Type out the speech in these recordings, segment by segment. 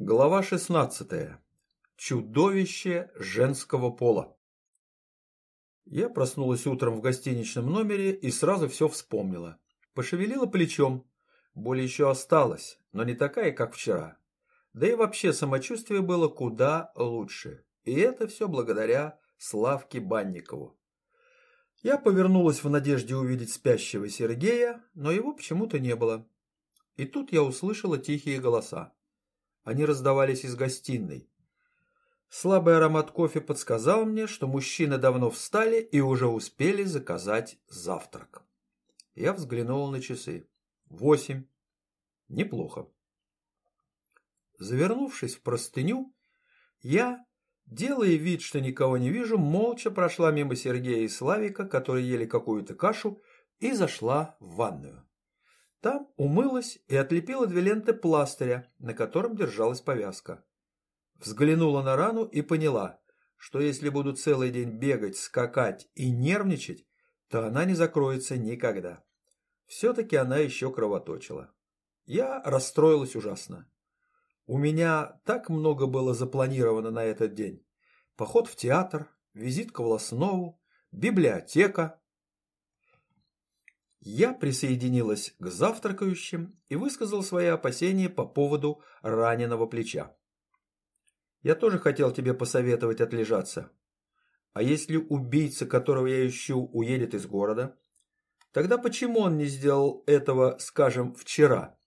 Глава 16. Чудовище женского пола. Я проснулась утром в гостиничном номере и сразу все вспомнила. Пошевелила плечом. Боль еще осталась, но не такая, как вчера. Да и вообще самочувствие было куда лучше. И это все благодаря Славке Банникову. Я повернулась в надежде увидеть спящего Сергея, но его почему-то не было. И тут я услышала тихие голоса. Они раздавались из гостиной. Слабый аромат кофе подсказал мне, что мужчины давно встали и уже успели заказать завтрак. Я взглянул на часы. Восемь. Неплохо. Завернувшись в простыню, я, делая вид, что никого не вижу, молча прошла мимо Сергея и Славика, которые ели какую-то кашу, и зашла в ванную. Там умылась и отлепила две ленты пластыря, на котором держалась повязка. Взглянула на рану и поняла, что если буду целый день бегать, скакать и нервничать, то она не закроется никогда. Все-таки она еще кровоточила. Я расстроилась ужасно. У меня так много было запланировано на этот день. Поход в театр, визит к Волоснову, библиотека, я присоединилась к завтракающим и высказал свои опасения по поводу раненого плеча. Я тоже хотел тебе посоветовать отлежаться. А если убийца, которого я ищу, уедет из города? Тогда почему он не сделал этого, скажем, вчера?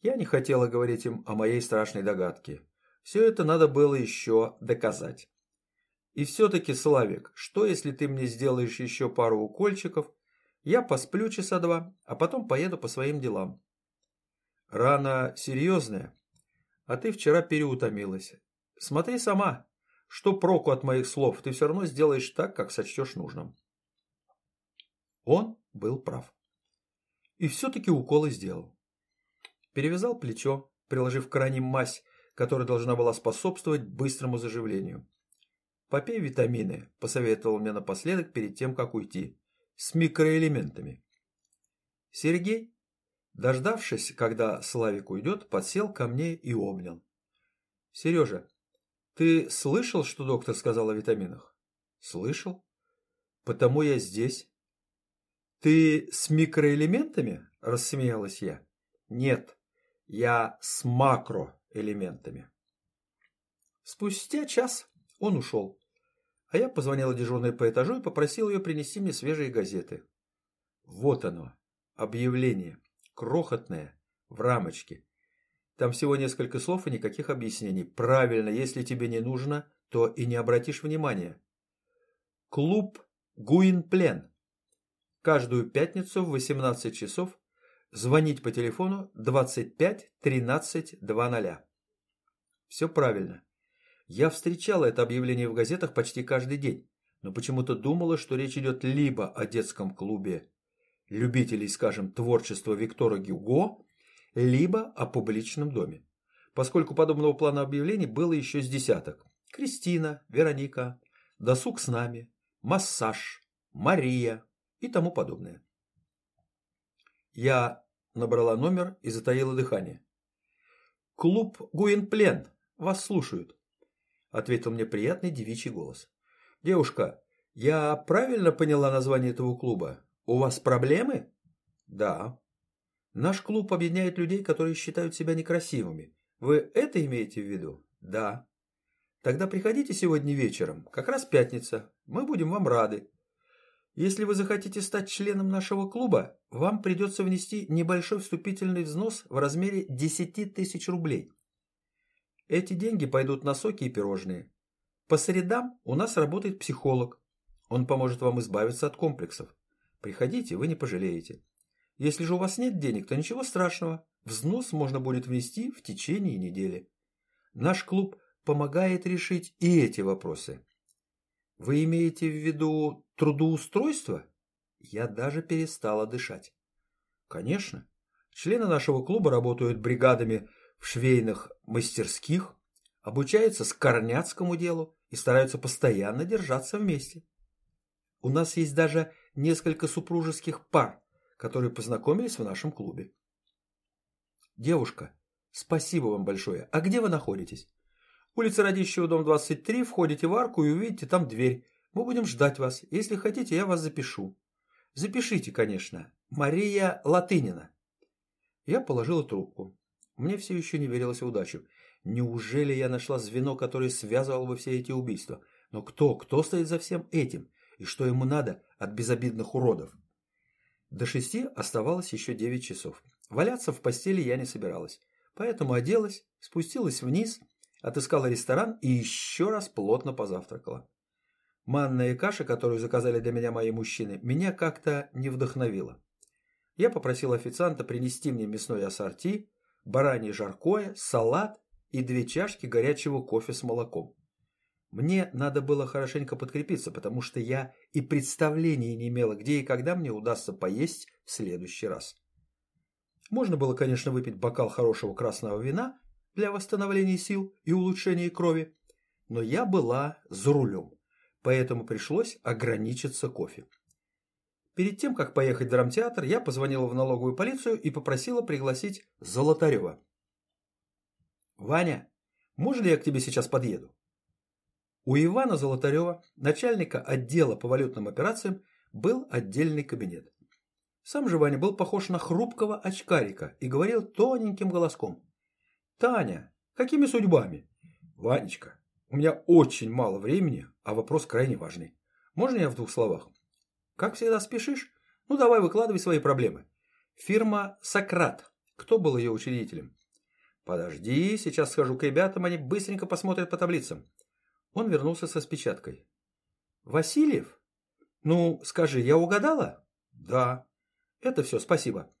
Я не хотела говорить им о моей страшной догадке. Все это надо было еще доказать. И все-таки, Славик, что если ты мне сделаешь еще пару укольчиков – я посплю часа два, а потом поеду по своим делам. Рана серьезная, а ты вчера переутомилась. Смотри сама, что проку от моих слов, ты все равно сделаешь так, как сочтешь нужным. Он был прав. И все-таки уколы сделал. Перевязал плечо, приложив к ране мазь, которая должна была способствовать быстрому заживлению. «Попей витамины», – посоветовал мне напоследок перед тем, как уйти с микроэлементами. Сергей, дождавшись, когда Славик уйдет, подсел ко мне и обнял. «Сережа, ты слышал, что доктор сказал о витаминах?» «Слышал. Потому я здесь». «Ты с микроэлементами?» – рассмеялась я. «Нет, я с макроэлементами». Спустя час он ушел. А я позвонила дежурной по этажу и попросил ее принести мне свежие газеты. Вот оно, объявление, крохотное, в рамочке. Там всего несколько слов и никаких объяснений. Правильно, если тебе не нужно, то и не обратишь внимания. Клуб Гуинплен. Каждую пятницу в 18 часов звонить по телефону 25 13 00. Все правильно. Я встречала это объявление в газетах почти каждый день, но почему-то думала, что речь идет либо о детском клубе любителей, скажем, творчества Виктора Гюго, либо о публичном доме. Поскольку подобного плана объявлений было еще с десяток. Кристина, Вероника, досуг с нами, массаж, Мария и тому подобное. Я набрала номер и затаила дыхание. «Клуб Гуинплен, вас слушают» ответил мне приятный девичий голос. Девушка, я правильно поняла название этого клуба? У вас проблемы? Да. Наш клуб объединяет людей, которые считают себя некрасивыми. Вы это имеете в виду? Да. Тогда приходите сегодня вечером, как раз пятница. Мы будем вам рады. Если вы захотите стать членом нашего клуба, вам придется внести небольшой вступительный взнос в размере 10 тысяч рублей. Эти деньги пойдут на соки и пирожные. По средам у нас работает психолог. Он поможет вам избавиться от комплексов. Приходите, вы не пожалеете. Если же у вас нет денег, то ничего страшного. Взнос можно будет внести в течение недели. Наш клуб помогает решить и эти вопросы. Вы имеете в виду трудоустройство? Я даже перестала дышать. Конечно. Члены нашего клуба работают бригадами в швейных мастерских, обучаются скорняцкому делу и стараются постоянно держаться вместе. У нас есть даже несколько супружеских пар, которые познакомились в нашем клубе. Девушка, Спасибо вам большое. А где вы находитесь? Улица Радищева, дом 23. Входите в арку и увидите там дверь. Мы будем ждать вас. Если хотите, я вас запишу. Запишите, конечно. Мария Латынина. Я положила трубку. Мне все еще не верилось в удачу. Неужели я нашла звено, которое связывало бы все эти убийства? Но кто, кто стоит за всем этим? И что ему надо от безобидных уродов? До шести оставалось еще девять часов. Валяться в постели я не собиралась. Поэтому оделась, спустилась вниз, отыскала ресторан и еще раз плотно позавтракала. Манная каша, которую заказали для меня мои мужчины, меня как-то не вдохновила. Я попросил официанта принести мне мясное ассорти, баранье жаркое, салат и две чашки горячего кофе с молоком. Мне надо было хорошенько подкрепиться, потому что я и представления не имела, где и когда мне удастся поесть в следующий раз. Можно было, конечно, выпить бокал хорошего красного вина для восстановления сил и улучшения крови, но я была за рулем, поэтому пришлось ограничиться кофе. Перед тем, как поехать в драмтеатр, я позвонила в налоговую полицию и попросила пригласить Золотарева. «Ваня, можно ли я к тебе сейчас подъеду?» У Ивана Золотарева, начальника отдела по валютным операциям, был отдельный кабинет. Сам же Ваня был похож на хрупкого очкарика и говорил тоненьким голоском. «Таня, какими судьбами?» «Ванечка, у меня очень мало времени, а вопрос крайне важный. Можно я в двух словах?» «Как всегда спешишь? Ну давай выкладывай свои проблемы». «Фирма «Сократ». Кто был ее учредителем?» «Подожди, сейчас схожу к ребятам, они быстренько посмотрят по таблицам». Он вернулся со спечаткой. «Васильев? Ну, скажи, я угадала?» «Да». Это все, спасибо.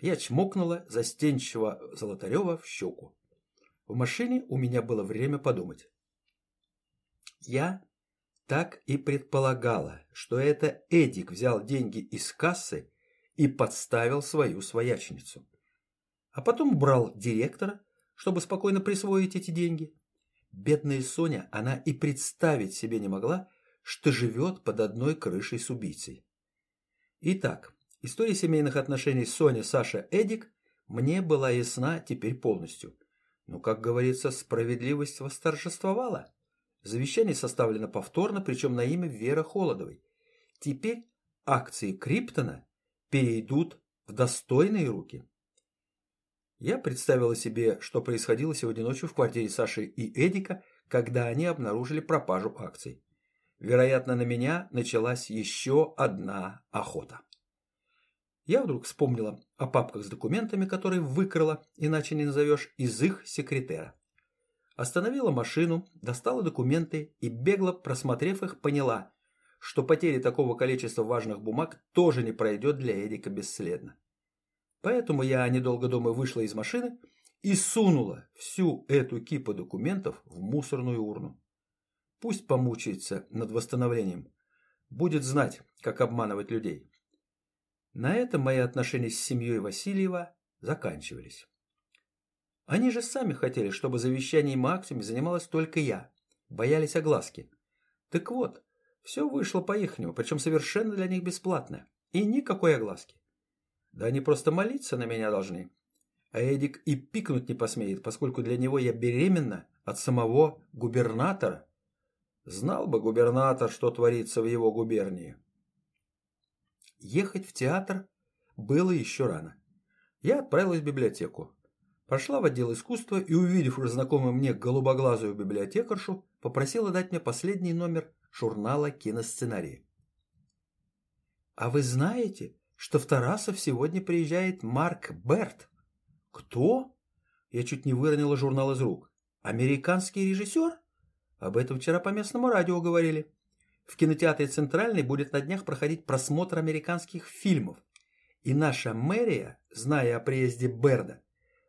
Я чмокнула застенчивого Золотарева в щеку. В машине у меня было время подумать. Я так и предполагала, что это Эдик взял деньги из кассы и подставил свою своячницу. А потом брал директора, чтобы спокойно присвоить эти деньги. Бедная Соня, она и представить себе не могла, что живет под одной крышей с убийцей. Итак, История семейных отношений Соня, Саша, Эдик мне была ясна теперь полностью. Но, как говорится, справедливость восторжествовала. Завещание составлено повторно, причем на имя Веры Холодовой. Теперь акции Криптона перейдут в достойные руки. Я представила себе, что происходило сегодня ночью в квартире Саши и Эдика, когда они обнаружили пропажу акций. Вероятно, на меня началась еще одна охота. Я вдруг вспомнила о папках с документами, которые выкрала, иначе не назовешь, из их секретера. Остановила машину, достала документы и, бегло просмотрев их, поняла, что потеря такого количества важных бумаг тоже не пройдет для Эдика бесследно. Поэтому я, недолго думая, вышла из машины и сунула всю эту кипу документов в мусорную урну. Пусть помучается над восстановлением. Будет знать, как обманывать людей. На этом мои отношения с семьей Васильева заканчивались. Они же сами хотели, чтобы завещанием и акциями занималась только я. Боялись огласки. Так вот, все вышло по-ихнему, причем совершенно для них бесплатно. И никакой огласки. Да они просто молиться на меня должны. А Эдик и пикнуть не посмеет, поскольку для него я беременна от самого губернатора. Знал бы губернатор, что творится в его губернии. Ехать в театр было еще рано. Я отправилась в библиотеку. Пошла в отдел искусства и, увидев уже знакомую мне голубоглазую библиотекаршу, попросила дать мне последний номер журнала «Киносценарии». «А вы знаете, что в Тарасов сегодня приезжает Марк Берт?» «Кто?» Я чуть не выронила журнал из рук. «Американский режиссер?» Об этом вчера по местному радио говорили. В кинотеатре «Центральный» будет на днях проходить просмотр американских фильмов. И наша мэрия, зная о приезде Берда,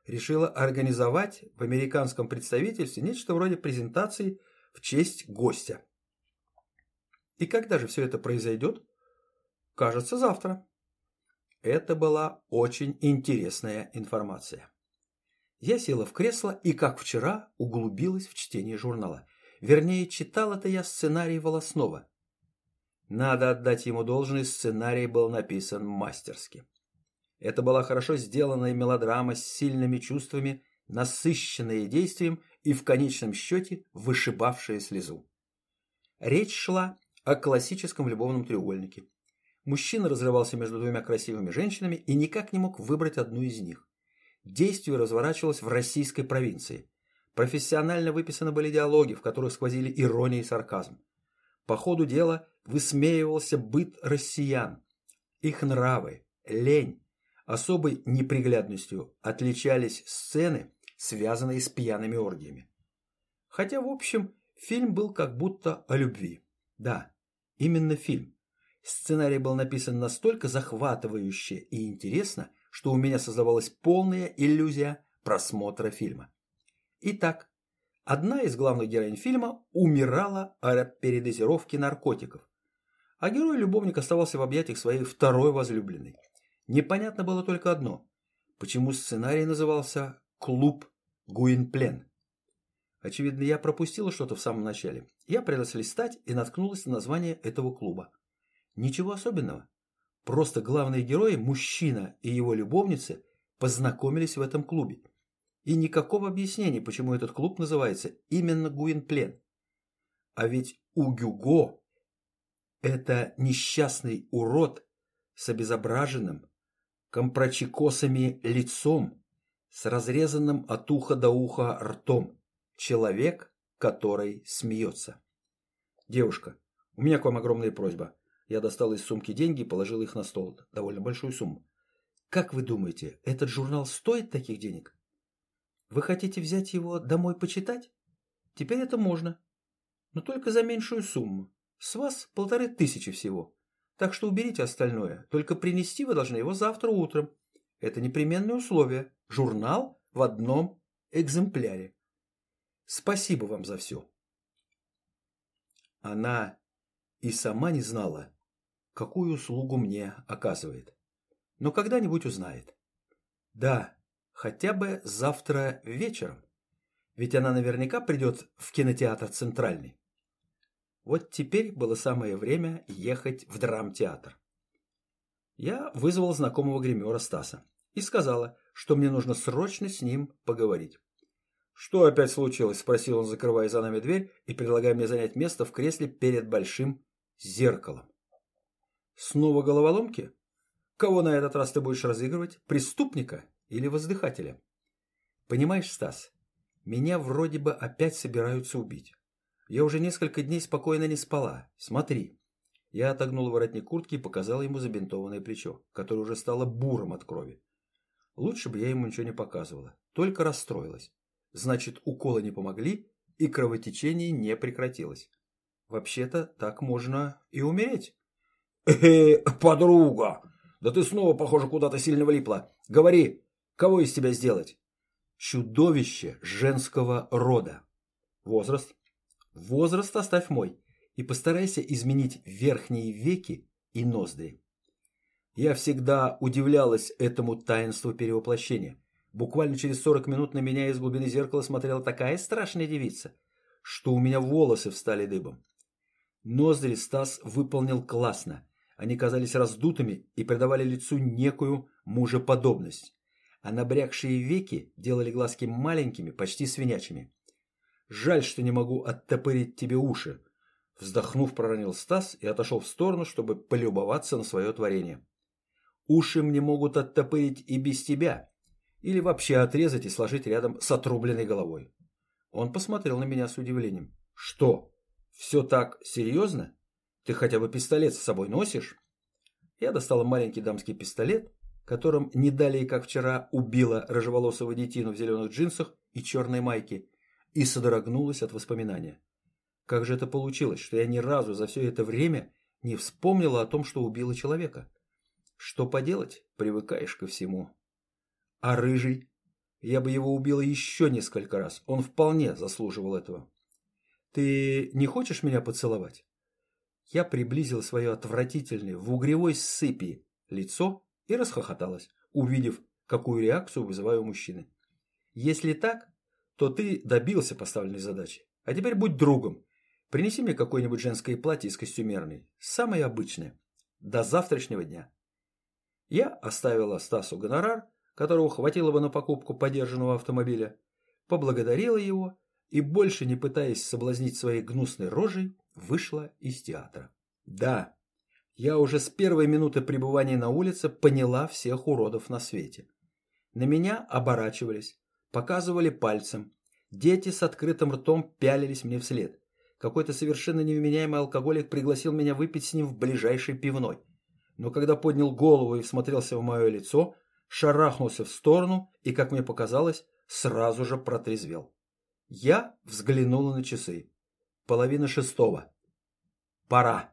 решила организовать в американском представительстве нечто вроде презентации в честь гостя. И когда же все это произойдет? Кажется, завтра. Это была очень интересная информация. Я села в кресло и, как вчера, углубилась в чтение журнала. Вернее, читал это я сценарий Волоснова. Надо отдать ему должный, сценарий был написан мастерски. Это была хорошо сделанная мелодрама с сильными чувствами, насыщенные действием и в конечном счете вышибавшие слезу. Речь шла о классическом любовном треугольнике. Мужчина разрывался между двумя красивыми женщинами и никак не мог выбрать одну из них. Действие разворачивалось в российской провинции. Профессионально выписаны были диалоги, в которых сквозили ирония и сарказм. По ходу дела высмеивался быт россиян. Их нравы, лень, особой неприглядностью отличались сцены, связанные с пьяными оргиями. Хотя, в общем, фильм был как будто о любви. Да, именно фильм. Сценарий был написан настолько захватывающе и интересно, что у меня создавалась полная иллюзия просмотра фильма. Итак, одна из главных героинь фильма умирала от передозировки наркотиков, а герой-любовник оставался в объятиях своей второй возлюбленной. Непонятно было только одно – почему сценарий назывался «Клуб Гуинплен». Очевидно, я пропустила что-то в самом начале. Я принялась листать и наткнулась на название этого клуба. Ничего особенного. Просто главные герои, мужчина и его любовницы, познакомились в этом клубе. И никакого объяснения, почему этот клуб называется именно Гуинплен. А ведь у Гюго это несчастный урод с обезображенным, компрочекосами лицом, с разрезанным от уха до уха ртом. Человек, который смеется. Девушка, у меня к вам огромная просьба. Я достал из сумки деньги и положил их на стол. Довольно большую сумму. Как вы думаете, этот журнал стоит таких денег? Вы хотите взять его домой почитать? Теперь это можно. Но только за меньшую сумму. С вас полторы тысячи всего. Так что уберите остальное. Только принести вы должны его завтра утром. Это непременное условие. Журнал в одном экземпляре. Спасибо вам за все. Она и сама не знала, какую услугу мне оказывает. Но когда-нибудь узнает. Да, хотя бы завтра вечером. Ведь она наверняка придет в кинотеатр «Центральный». Вот теперь было самое время ехать в драмтеатр. Я вызвал знакомого гримера Стаса и сказала, что мне нужно срочно с ним поговорить. «Что опять случилось?» – спросил он, закрывая за нами дверь и предлагая мне занять место в кресле перед большим зеркалом. «Снова головоломки? Кого на этот раз ты будешь разыгрывать? Преступника или воздыхателя?» «Понимаешь, Стас, меня вроде бы опять собираются убить. Я уже несколько дней спокойно не спала. Смотри». Я отогнул воротник куртки и показал ему забинтованное плечо, которое уже стало буром от крови. Лучше бы я ему ничего не показывала, только расстроилась. Значит, уколы не помогли, и кровотечение не прекратилось. Вообще-то, так можно и умереть. Э, подруга, да ты снова, похоже, куда-то сильно влипла. Говори, кого из тебя сделать? Чудовище женского рода. Возраст? Возраст оставь мой. И постарайся изменить верхние веки и ноздри. Я всегда удивлялась этому таинству перевоплощения. Буквально через 40 минут на меня из глубины зеркала смотрела такая страшная девица, что у меня волосы встали дыбом. Ноздри Стас выполнил классно. Они казались раздутыми и придавали лицу некую мужеподобность. А набрякшие веки делали глазки маленькими, почти свинячими. «Жаль, что не могу оттопырить тебе уши», Вздохнув, проронил Стас и отошел в сторону, чтобы полюбоваться на свое творение. «Уши мне могут оттопырить и без тебя, или вообще отрезать и сложить рядом с отрубленной головой. Он посмотрел на меня с удивлением. Что? Все так серьезно? Ты хотя бы пистолет с собой носишь? Я достала маленький дамский пистолет, которым не далее, как вчера, убила рыжеволосого детину в зеленых джинсах и черной майке, и содрогнулась от воспоминания. Как же это получилось, что я ни разу за все это время не вспомнила о том, что убила человека? Что поделать, привыкаешь ко всему. А рыжий? Я бы его убила еще несколько раз. Он вполне заслуживал этого. Ты не хочешь меня поцеловать? Я приблизил свое отвратительное в угревой сыпи лицо и расхохоталась, увидев, какую реакцию вызываю мужчины. Если так, то ты добился поставленной задачи. А теперь будь другом. Принеси мне какое-нибудь женское платье из костюмерной. Самое обычное. До завтрашнего дня. Я оставила Стасу гонорар, которого хватило бы на покупку подержанного автомобиля, поблагодарила его и, больше не пытаясь соблазнить своей гнусной рожей, вышла из театра. Да, я уже с первой минуты пребывания на улице поняла всех уродов на свете. На меня оборачивались, показывали пальцем. Дети с открытым ртом пялились мне вслед. Какой-то совершенно невменяемый алкоголик пригласил меня выпить с ним в ближайшей пивной. Но когда поднял голову и всмотрелся в мое лицо, шарахнулся в сторону и, как мне показалось, сразу же протрезвел. Я взглянула на часы. Половина шестого. Пора.